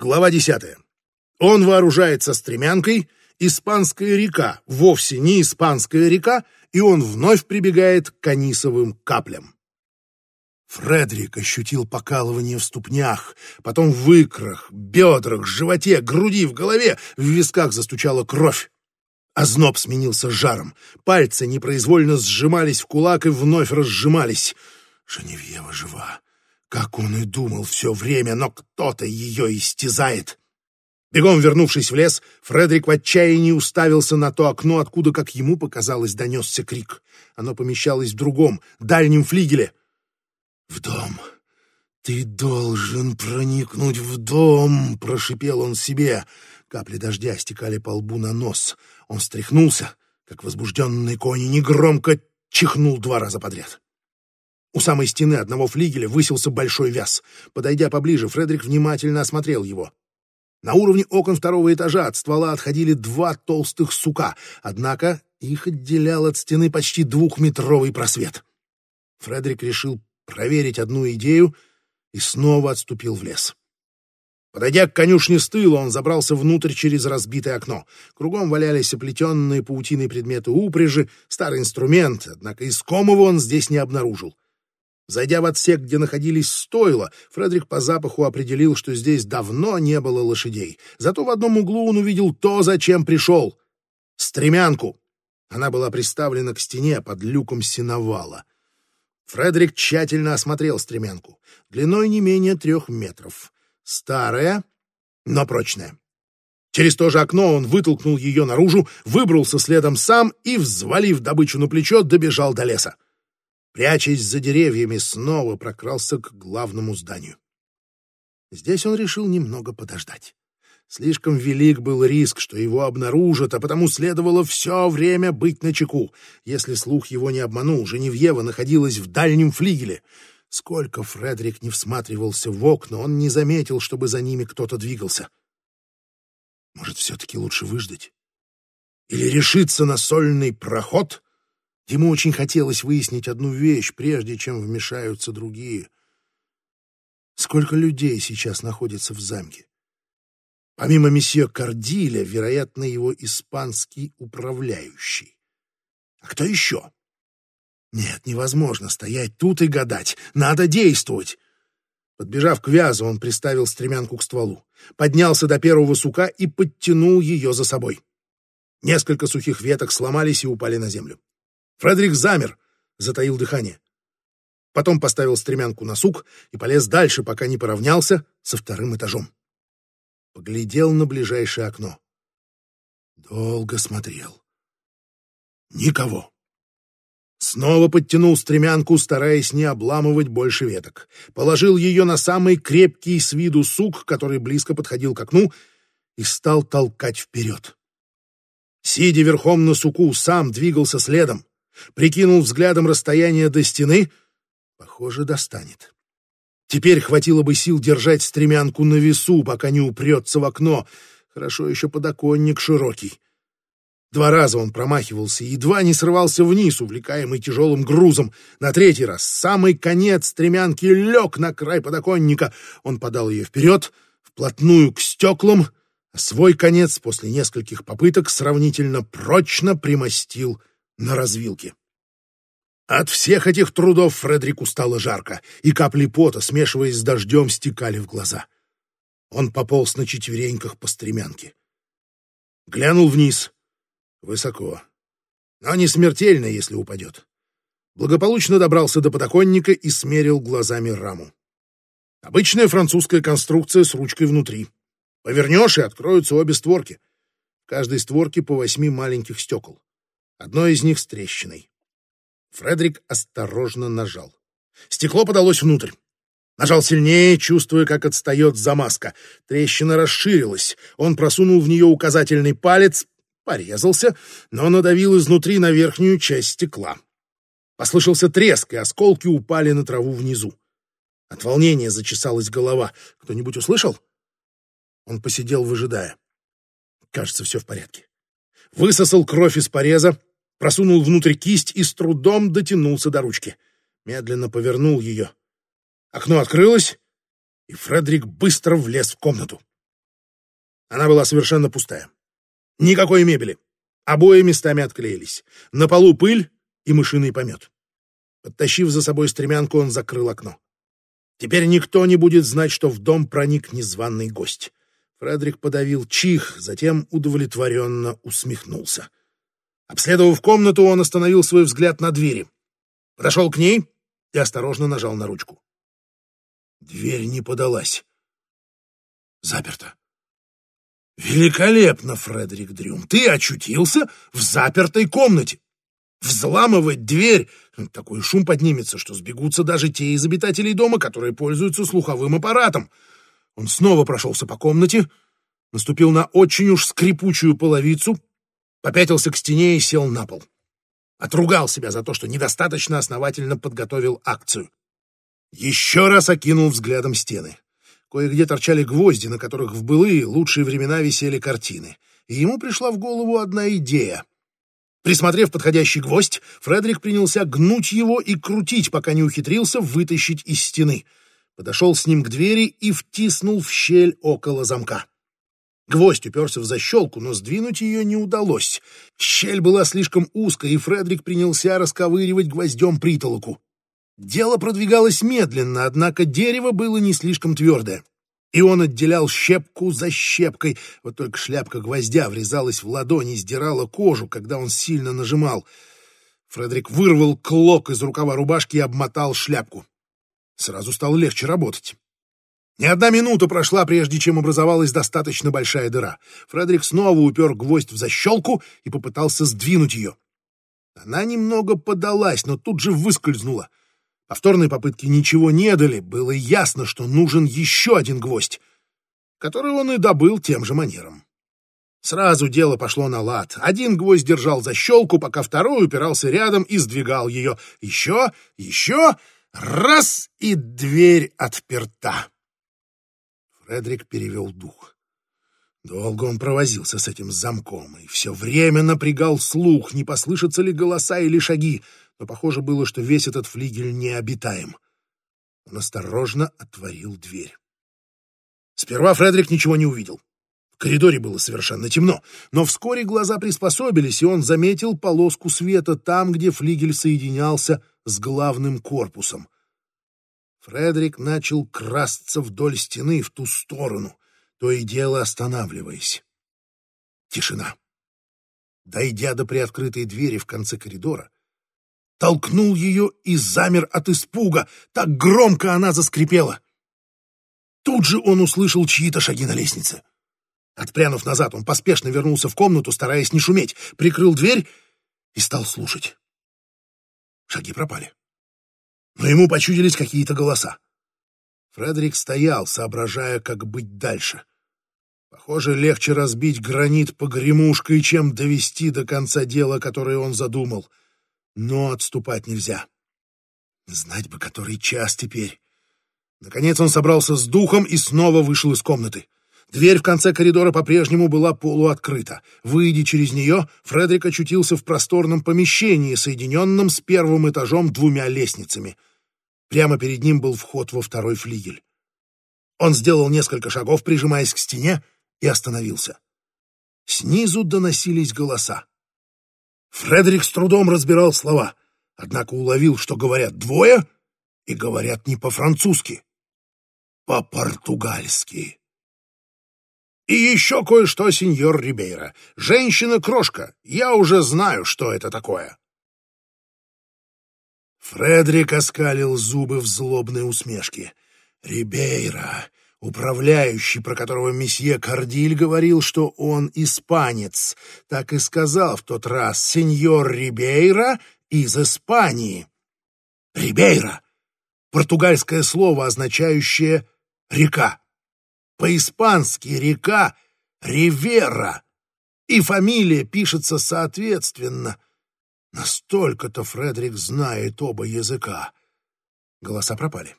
Глава 10. Он вооружается стремянкой, испанская река вовсе не испанская река, и он вновь прибегает к канисовым каплям. Фредерик ощутил покалывание в ступнях, потом в икрах, бедрах, животе, груди, в голове, в висках застучала кровь. Озноб сменился жаром, пальцы непроизвольно сжимались в кулак и вновь разжимались. Женевьева жива. Как он и думал все время, но кто-то ее истязает. Бегом вернувшись в лес, Фредерик в отчаянии уставился на то окно, откуда, как ему показалось, донесся крик. Оно помещалось в другом, дальнем флигеле. «В дом! Ты должен проникнуть в дом!» — прошипел он себе. Капли дождя стекали по лбу на нос. Он встряхнулся, как возбужденный конь, и негромко чихнул два раза подряд. У самой стены одного флигеля высился большой вяз. Подойдя поближе, Фредерик внимательно осмотрел его. На уровне окон второго этажа от ствола отходили два толстых сука, однако их отделял от стены почти двухметровый просвет. Фредерик решил проверить одну идею и снова отступил в лес. Подойдя к конюшне с тыла, он забрался внутрь через разбитое окно. Кругом валялись оплетенные паутиной предметы упряжи, старый инструмент, однако искомого он здесь не обнаружил. Зайдя в отсек, где находились стойла, Фредерик по запаху определил, что здесь давно не было лошадей. Зато в одном углу он увидел то, зачем пришел — стремянку. Она была приставлена к стене под люком сеновала. Фредерик тщательно осмотрел стремянку. Длиной не менее трех метров. Старая, но прочная. Через то же окно он вытолкнул ее наружу, выбрался следом сам и, взвалив добычу на плечо, добежал до леса. Прячась за деревьями, снова прокрался к главному зданию. Здесь он решил немного подождать. Слишком велик был риск, что его обнаружат, а потому следовало все время быть начеку. Если слух его не обманул, Женевьева находилась в дальнем флигеле. Сколько Фредерик не всматривался в окна, он не заметил, чтобы за ними кто-то двигался. Может, все-таки лучше выждать? Или решиться на сольный проход? Ему очень хотелось выяснить одну вещь, прежде чем вмешаются другие. Сколько людей сейчас находится в замке? Помимо месье Кардиля, вероятно, его испанский управляющий. А кто еще? Нет, невозможно стоять тут и гадать. Надо действовать. Подбежав к вязу, он приставил стремянку к стволу, поднялся до первого сука и подтянул ее за собой. Несколько сухих веток сломались и упали на землю. Фредерик замер, затаил дыхание. Потом поставил стремянку на сук и полез дальше, пока не поравнялся со вторым этажом поглядел на ближайшее окно. Долго смотрел. Никого. Снова подтянул стремянку, стараясь не обламывать больше веток. Положил ее на самый крепкий с виду сук, который близко подходил к окну, и стал толкать вперед. Сидя верхом на суку, сам двигался следом. Прикинул взглядом расстояние до стены. Похоже, достанет. Теперь хватило бы сил держать стремянку на весу, пока не упрется в окно. Хорошо еще подоконник широкий. Два раза он промахивался и едва не срывался вниз, увлекаемый тяжелым грузом. На третий раз самый конец стремянки лег на край подоконника. Он подал ее вперед, вплотную к стеклам, а свой конец после нескольких попыток сравнительно прочно примостил на развилке. От всех этих трудов Фредерику стало жарко, и капли пота, смешиваясь с дождем, стекали в глаза. Он пополз на четвереньках по стремянке. Глянул вниз. Высоко. Но не смертельно, если упадет. Благополучно добрался до подоконника и смерил глазами раму. Обычная французская конструкция с ручкой внутри. Повернешь, и откроются обе створки. В каждой створке по восьми маленьких стекол. Одно из них с трещиной. Фредерик осторожно нажал. Стекло подалось внутрь. Нажал сильнее, чувствуя, как отстает замазка. Трещина расширилась. Он просунул в нее указательный палец, порезался, но надавил изнутри на верхнюю часть стекла. Послышался треск, и осколки упали на траву внизу. От волнения зачесалась голова. Кто-нибудь услышал? Он посидел, выжидая. Кажется, все в порядке. Высосал кровь из пореза, просунул внутрь кисть и с трудом дотянулся до ручки. Медленно повернул ее. Окно открылось, и Фредерик быстро влез в комнату. Она была совершенно пустая. Никакой мебели. Обои местами отклеились. На полу пыль и мышиный помет. Подтащив за собой стремянку, он закрыл окно. Теперь никто не будет знать, что в дом проник незваный гость. Фредерик подавил чих, затем удовлетворенно усмехнулся. Обследовав комнату, он остановил свой взгляд на двери. Подошел к ней и осторожно нажал на ручку. Дверь не подалась. Заперто. Великолепно, Фредерик Дрюм. Ты очутился в запертой комнате. Взламывать дверь — такой шум поднимется, что сбегутся даже те из обитателей дома, которые пользуются слуховым аппаратом. Он снова прошелся по комнате, наступил на очень уж скрипучую половицу, попятился к стене и сел на пол. Отругал себя за то, что недостаточно основательно подготовил акцию. Еще раз окинул взглядом стены. Кое-где торчали гвозди, на которых в былые лучшие времена висели картины. И ему пришла в голову одна идея. Присмотрев подходящий гвоздь, Фредерик принялся гнуть его и крутить, пока не ухитрился вытащить из стены. Подошел с ним к двери и втиснул в щель около замка. Гвоздь уперся в защелку, но сдвинуть ее не удалось. Щель была слишком узкая, и Фредерик принялся расковыривать гвоздем притолоку. Дело продвигалось медленно, однако дерево было не слишком твердое. И он отделял щепку за щепкой, вот только шляпка гвоздя врезалась в ладони, сдирала кожу, когда он сильно нажимал. Фредерик вырвал клок из рукава рубашки и обмотал шляпку. Сразу стало легче работать. Не одна минута прошла, прежде чем образовалась достаточно большая дыра. Фредерик снова упер гвоздь в защелку и попытался сдвинуть ее. Она немного подалась, но тут же выскользнула — Повторные попытки ничего не дали, было ясно, что нужен еще один гвоздь, который он и добыл тем же манером. Сразу дело пошло на лад. Один гвоздь держал защелку, пока второй упирался рядом и сдвигал ее. Еще, еще, раз, и дверь отперта. Фредерик перевел дух. Долго он провозился с этим замком и все время напрягал слух, не послышатся ли голоса или шаги но похоже было, что весь этот флигель необитаем. Он осторожно отворил дверь. Сперва Фредерик ничего не увидел. В коридоре было совершенно темно, но вскоре глаза приспособились, и он заметил полоску света там, где флигель соединялся с главным корпусом. Фредерик начал красться вдоль стены в ту сторону, то и дело останавливаясь. Тишина. Дойдя до приоткрытой двери в конце коридора, толкнул ее и замер от испуга. Так громко она заскрипела. Тут же он услышал чьи-то шаги на лестнице. Отпрянув назад, он поспешно вернулся в комнату, стараясь не шуметь, прикрыл дверь и стал слушать. Шаги пропали. Но ему почудились какие-то голоса. Фредерик стоял, соображая, как быть дальше. Похоже, легче разбить гранит погремушкой, чем довести до конца дело, которое он задумал — но отступать нельзя. Знать бы, который час теперь. Наконец он собрался с духом и снова вышел из комнаты. Дверь в конце коридора по-прежнему была полуоткрыта. Выйдя через нее, Фредерик очутился в просторном помещении, соединенном с первым этажом двумя лестницами. Прямо перед ним был вход во второй флигель. Он сделал несколько шагов, прижимаясь к стене, и остановился. Снизу доносились голоса. Фредерик с трудом разбирал слова, однако уловил, что говорят двое и говорят не по-французски, по-португальски. И еще кое-что, сеньор Рибейра. Женщина-крошка. Я уже знаю, что это такое. Фредерик оскалил зубы в злобной усмешке. Рибейра, Управляющий, про которого месье Кардиль говорил, что он испанец, так и сказал в тот раз сеньор Рибейра из Испании. Рибейра — португальское слово, означающее «река». По-испански река — Ривера, и фамилия пишется соответственно. Настолько-то Фредерик знает оба языка. Голоса пропали.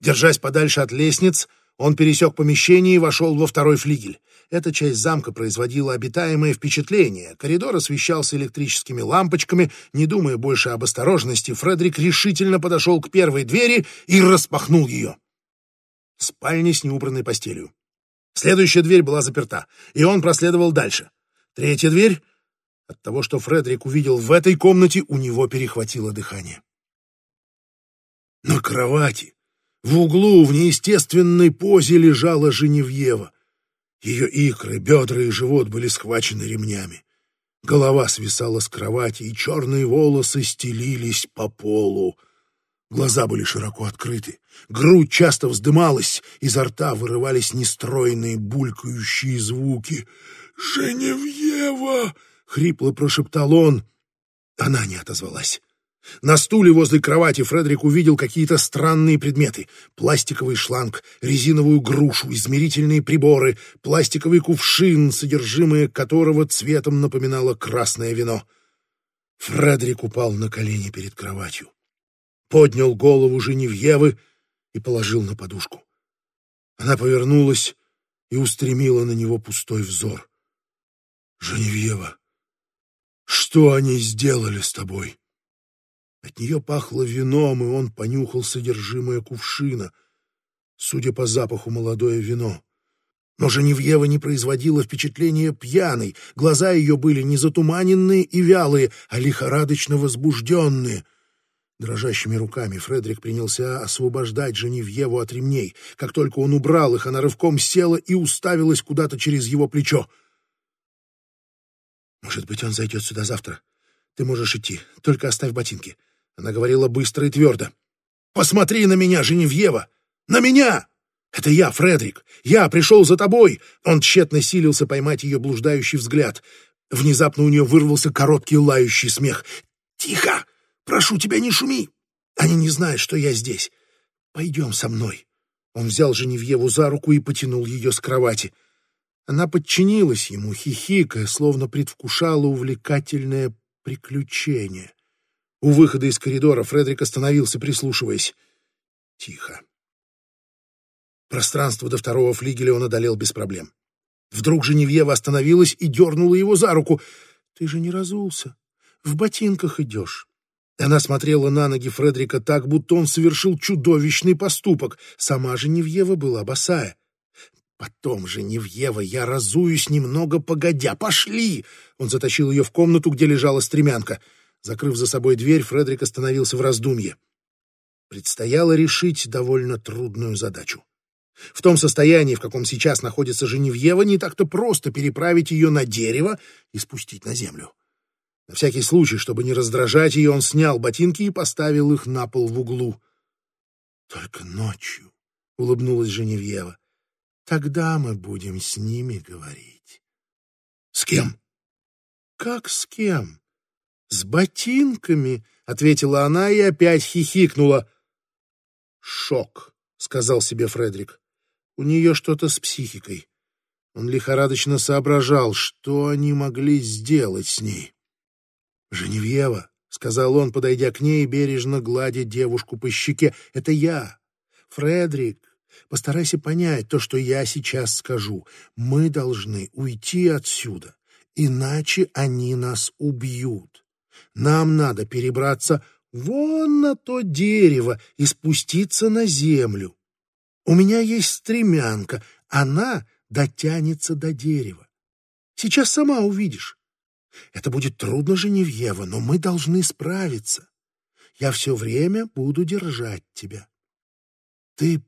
Держась подальше от лестниц, он пересек помещение и вошел во второй флигель. Эта часть замка производила обитаемое впечатление. Коридор освещался электрическими лампочками. Не думая больше об осторожности, Фредерик решительно подошел к первой двери и распахнул ее. Спальня с неубранной постелью. Следующая дверь была заперта, и он проследовал дальше. Третья дверь... От того, что Фредерик увидел в этой комнате, у него перехватило дыхание. На кровати, в углу, в неестественной позе лежала Женевьева. Ее икры, бедра и живот были схвачены ремнями. Голова свисала с кровати, и черные волосы стелились по полу. Глаза были широко открыты, грудь часто вздымалась, изо рта вырывались нестройные булькающие звуки. «Женевьева!» — хрипло прошептал он. Она не отозвалась. На стуле возле кровати Фредерик увидел какие-то странные предметы. Пластиковый шланг, резиновую грушу, измерительные приборы, пластиковый кувшин, содержимое которого цветом напоминало красное вино. Фредерик упал на колени перед кроватью, поднял голову Женевьевы и положил на подушку. Она повернулась и устремила на него пустой взор. «Женевьева, что они сделали с тобой?» От нее пахло вином, и он понюхал содержимое кувшина. Судя по запаху, молодое вино. Но Женевьева не производила впечатления пьяной. Глаза ее были не затуманенные и вялые, а лихорадочно возбужденные. Дрожащими руками Фредерик принялся освобождать Женевьеву от ремней. Как только он убрал их, она рывком села и уставилась куда-то через его плечо. «Может быть, он зайдет сюда завтра. Ты можешь идти, только оставь ботинки. Она говорила быстро и твердо. «Посмотри на меня, Женевьева! На меня! Это я, Фредерик! Я пришел за тобой!» Он тщетно силился поймать ее блуждающий взгляд. Внезапно у нее вырвался короткий лающий смех. «Тихо! Прошу тебя, не шуми! Они не знают, что я здесь. Пойдем со мной!» Он взял Женевьеву за руку и потянул ее с кровати. Она подчинилась ему, хихикая, словно предвкушала увлекательное приключение. У выхода из коридора Фредерик остановился, прислушиваясь. Тихо. Пространство до второго флигеля он одолел без проблем. Вдруг Женевьева остановилась и дернула его за руку. «Ты же не разулся. В ботинках идешь». Она смотрела на ноги Фредерика так, будто он совершил чудовищный поступок. Сама Женевьева была босая. «Потом, Женевьева, я разуюсь немного погодя. Пошли!» Он затащил ее в комнату, где лежала стремянка. Закрыв за собой дверь, Фредерик остановился в раздумье. Предстояло решить довольно трудную задачу. В том состоянии, в каком сейчас находится Женевьева, не так-то просто переправить ее на дерево и спустить на землю. На всякий случай, чтобы не раздражать ее, он снял ботинки и поставил их на пол в углу. «Только ночью», — улыбнулась Женевьева, — «тогда мы будем с ними говорить». «С кем?» «Как с кем?» «С ботинками», — ответила она и опять хихикнула. «Шок», — сказал себе Фредерик. «У нее что-то с психикой». Он лихорадочно соображал, что они могли сделать с ней. «Женевьева», — сказал он, подойдя к ней, бережно гладя девушку по щеке, — «это я, Фредерик. Постарайся понять то, что я сейчас скажу. Мы должны уйти отсюда, иначе они нас убьют. Нам надо перебраться вон на то дерево и спуститься на землю. У меня есть стремянка, она дотянется до дерева. Сейчас сама увидишь. Это будет трудно, Женевьева, но мы должны справиться. Я все время буду держать тебя. Ты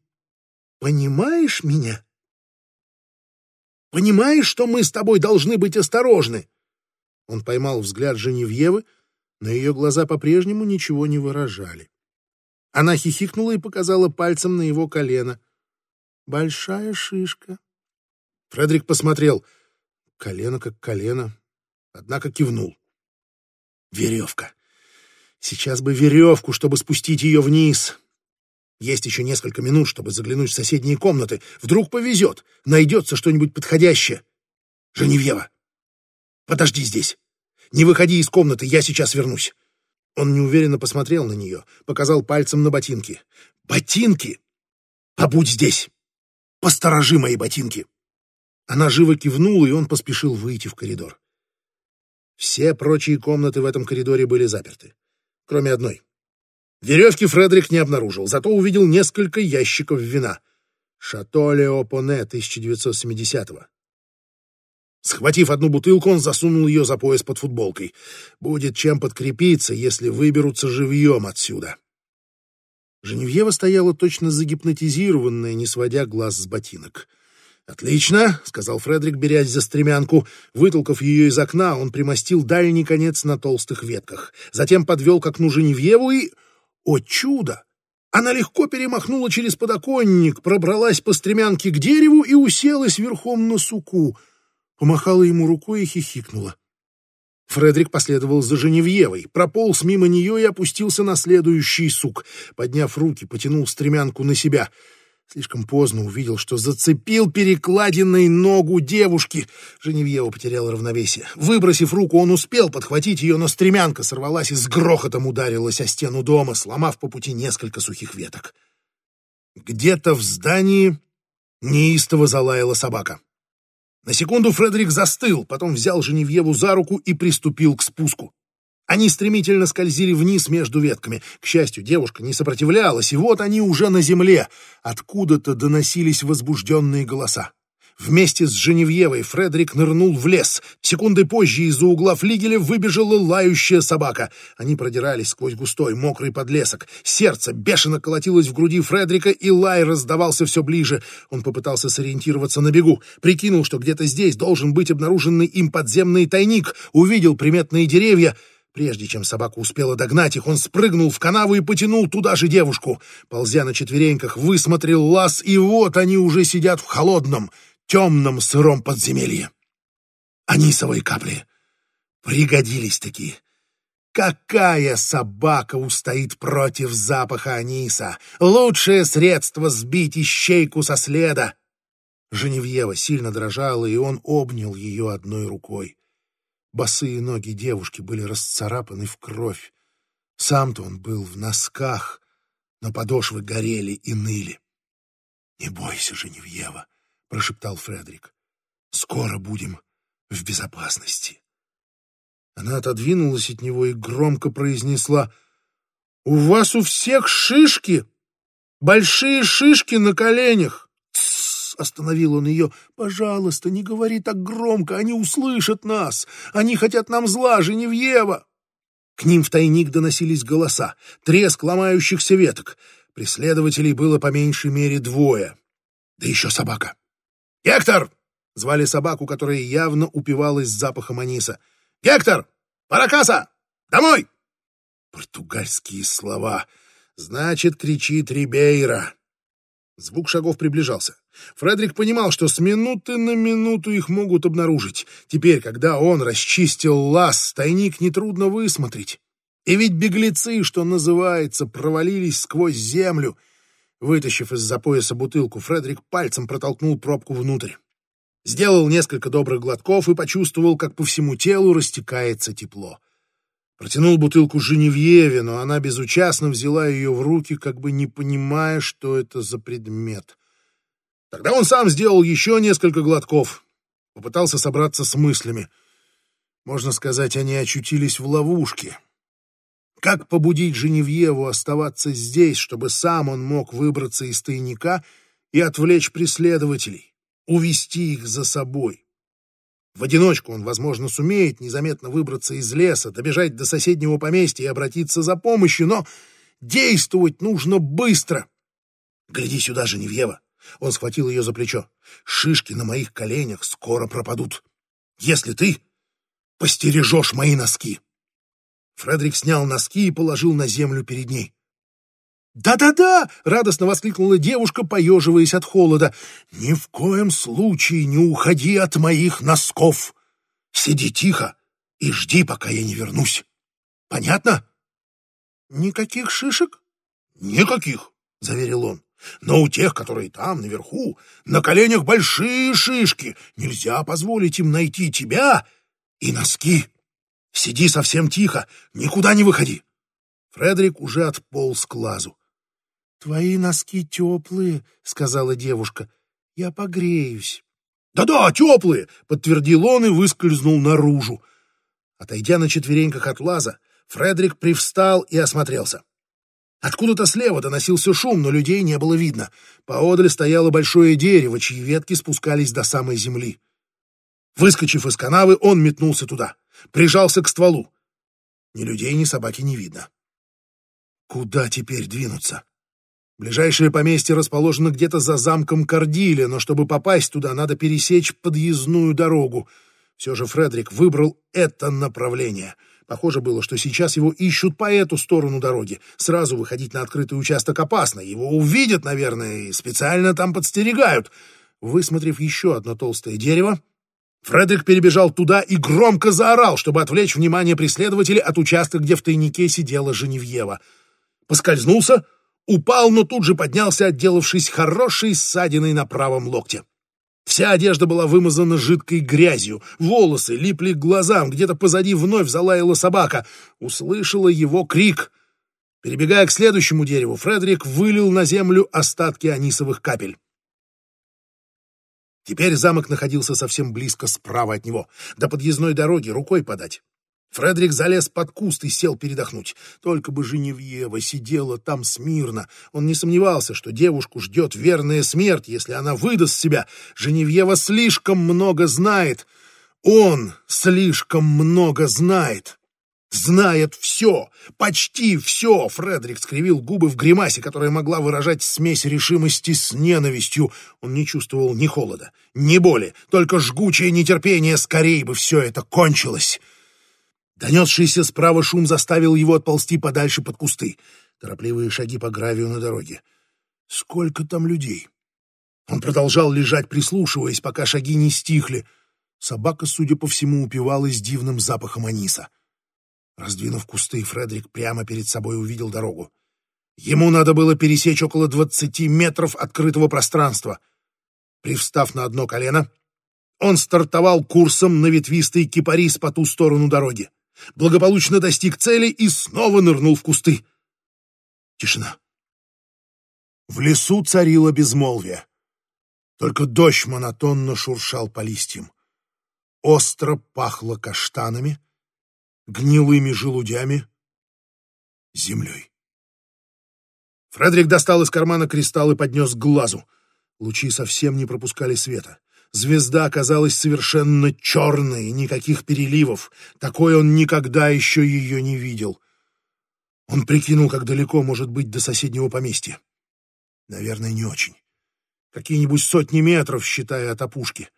понимаешь меня? Понимаешь, что мы с тобой должны быть осторожны? Он поймал взгляд Женевьевы, но ее глаза по-прежнему ничего не выражали. Она хихикнула и показала пальцем на его колено. «Большая шишка». Фредерик посмотрел. Колено как колено, однако кивнул. «Веревка. Сейчас бы веревку, чтобы спустить ее вниз. Есть еще несколько минут, чтобы заглянуть в соседние комнаты. Вдруг повезет, найдется что-нибудь подходящее. Женевьева, подожди здесь». Не выходи из комнаты, я сейчас вернусь. Он неуверенно посмотрел на нее, показал пальцем на ботинки. Ботинки? Побудь здесь. Посторожи мои ботинки. Она живо кивнула, и он поспешил выйти в коридор. Все прочие комнаты в этом коридоре были заперты, кроме одной. Веревки Фредерик не обнаружил, зато увидел несколько ящиков вина. Шато Леопоне 1970-го. Схватив одну бутылку, он засунул ее за пояс под футболкой. Будет чем подкрепиться, если выберутся живьем отсюда. Женевьева стояла точно загипнотизированная, не сводя глаз с ботинок. «Отлично», — сказал Фредерик, берясь за стремянку. Вытолкав ее из окна, он примостил дальний конец на толстых ветках. Затем подвел к окну Женевьеву и... О чудо! Она легко перемахнула через подоконник, пробралась по стремянке к дереву и уселась верхом на суку. Помахала ему рукой и хихикнула. Фредерик последовал за Женевьевой, прополз мимо нее и опустился на следующий сук. Подняв руки, потянул стремянку на себя — Слишком поздно увидел, что зацепил перекладиной ногу девушки. Женевьева потеряла равновесие. Выбросив руку, он успел подхватить ее, но стремянка сорвалась и с грохотом ударилась о стену дома, сломав по пути несколько сухих веток. Где-то в здании неистово залаяла собака. На секунду Фредерик застыл, потом взял Женевьеву за руку и приступил к спуску. Они стремительно скользили вниз между ветками. К счастью, девушка не сопротивлялась, и вот они уже на земле. Откуда-то доносились возбужденные голоса. Вместе с Женевьевой Фредерик нырнул в лес. Секунды позже из-за угла флигеля выбежала лающая собака. Они продирались сквозь густой, мокрый подлесок. Сердце бешено колотилось в груди Фредерика, и лай раздавался все ближе. Он попытался сориентироваться на бегу. Прикинул, что где-то здесь должен быть обнаруженный им подземный тайник. Увидел приметные деревья — Прежде чем собака успела догнать их, он спрыгнул в канаву и потянул туда же девушку. Ползя на четвереньках, высмотрел лаз, и вот они уже сидят в холодном, темном, сыром подземелье. Анисовые капли. Пригодились такие. Какая собака устоит против запаха аниса? Лучшее средство сбить ищейку со следа. Женевьева сильно дрожала, и он обнял ее одной рукой. Босые ноги девушки были расцарапаны в кровь. Сам-то он был в носках, но подошвы горели и ныли. — Не бойся, Женевьева, — прошептал Фредерик. — Скоро будем в безопасности. Она отодвинулась от него и громко произнесла. — У вас у всех шишки! Большие шишки на коленях! Остановил он ее. «Пожалуйста, не говори так громко, они услышат нас. Они хотят нам зла, Женевьева!» К ним в тайник доносились голоса, треск ломающихся веток. Преследователей было по меньшей мере двое. Да еще собака. «Гектор!» — звали собаку, которая явно упивалась запахом аниса. «Гектор! Паракаса! Домой!» Португальские слова. Значит, кричит Рибейра. Звук шагов приближался. Фредерик понимал, что с минуты на минуту их могут обнаружить. Теперь, когда он расчистил лаз, тайник нетрудно высмотреть. И ведь беглецы, что называется, провалились сквозь землю. Вытащив из-за пояса бутылку, Фредерик пальцем протолкнул пробку внутрь. Сделал несколько добрых глотков и почувствовал, как по всему телу растекается тепло. Протянул бутылку Женевьеве, но она безучастно взяла ее в руки, как бы не понимая, что это за предмет. Тогда он сам сделал еще несколько глотков, попытался собраться с мыслями. Можно сказать, они очутились в ловушке. Как побудить Женевьеву оставаться здесь, чтобы сам он мог выбраться из тайника и отвлечь преследователей, увести их за собой? В одиночку он, возможно, сумеет незаметно выбраться из леса, добежать до соседнего поместья и обратиться за помощью, но действовать нужно быстро. Гляди сюда, Женевьева. Он схватил ее за плечо. Шишки на моих коленях скоро пропадут. Если ты постережешь мои носки. Фредерик снял носки и положил на землю перед ней. «Да-да-да!» — радостно воскликнула девушка, поеживаясь от холода. «Ни в коем случае не уходи от моих носков! Сиди тихо и жди, пока я не вернусь. Понятно?» «Никаких шишек?» «Никаких!» — заверил он. «Но у тех, которые там, наверху, на коленях большие шишки. Нельзя позволить им найти тебя и носки. Сиди совсем тихо, никуда не выходи!» Фредерик уже отполз к лазу. «Твои носки теплые», — сказала девушка. «Я погреюсь». «Да-да, теплые!» — подтвердил он и выскользнул наружу. Отойдя на четвереньках от лаза, Фредерик привстал и осмотрелся. Откуда-то слева доносился шум, но людей не было видно. Поодаль стояло большое дерево, чьи ветки спускались до самой земли. Выскочив из канавы, он метнулся туда, прижался к стволу. Ни людей, ни собаки не видно. Куда теперь двинуться? Ближайшее поместье расположено где-то за замком Кардиля, но чтобы попасть туда, надо пересечь подъездную дорогу. Все же Фредерик выбрал это направление. Похоже было, что сейчас его ищут по эту сторону дороги. Сразу выходить на открытый участок опасно. Его увидят, наверное, и специально там подстерегают. Высмотрев еще одно толстое дерево, Фредерик перебежал туда и громко заорал, чтобы отвлечь внимание преследователей от участка, где в тайнике сидела Женевьева. Поскользнулся, упал, но тут же поднялся, отделавшись хорошей ссадиной на правом локте. Вся одежда была вымазана жидкой грязью, волосы липли к глазам, где-то позади вновь залаяла собака. Услышала его крик. Перебегая к следующему дереву, Фредерик вылил на землю остатки анисовых капель. Теперь замок находился совсем близко справа от него, до подъездной дороги рукой подать. Фредерик залез под куст и сел передохнуть. Только бы Женевьева сидела там смирно. Он не сомневался, что девушку ждет верная смерть, если она выдаст себя. Женевьева слишком много знает. Он слишком много знает. Знает все, почти все. Фредерик скривил губы в гримасе, которая могла выражать смесь решимости с ненавистью. Он не чувствовал ни холода, ни боли, только жгучее нетерпение. Скорее бы все это кончилось. Донесшийся справа шум заставил его отползти подальше под кусты. Торопливые шаги по гравию на дороге. Сколько там людей? Он продолжал лежать, прислушиваясь, пока шаги не стихли. Собака, судя по всему, упивалась дивным запахом аниса. Раздвинув кусты, Фредерик прямо перед собой увидел дорогу. Ему надо было пересечь около двадцати метров открытого пространства. Привстав на одно колено, он стартовал курсом на ветвистый кипарис по ту сторону дороги благополучно достиг цели и снова нырнул в кусты. Тишина. В лесу царило безмолвие. Только дождь монотонно шуршал по листьям. Остро пахло каштанами, гнилыми желудями, землей. Фредерик достал из кармана кристалл и поднес к глазу. Лучи совсем не пропускали света. Звезда оказалась совершенно черной, никаких переливов. Такой он никогда еще ее не видел. Он прикинул, как далеко может быть до соседнего поместья. Наверное, не очень. Какие-нибудь сотни метров, считая от опушки.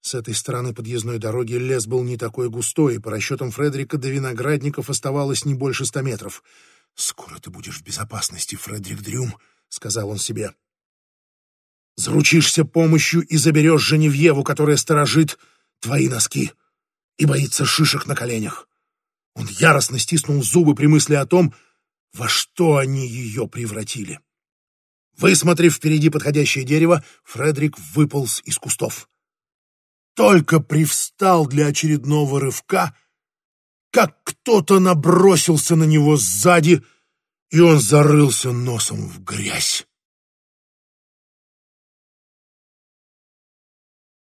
С этой стороны подъездной дороги лес был не такой густой, и по расчетам Фредерика до виноградников оставалось не больше ста метров. «Скоро ты будешь в безопасности, Фредерик Дрюм», — сказал он себе. Заручишься помощью и заберешь Женевьеву, которая сторожит твои носки и боится шишек на коленях. Он яростно стиснул зубы при мысли о том, во что они ее превратили. Высмотрев впереди подходящее дерево, Фредерик выполз из кустов. Только привстал для очередного рывка, как кто-то набросился на него сзади, и он зарылся носом в грязь.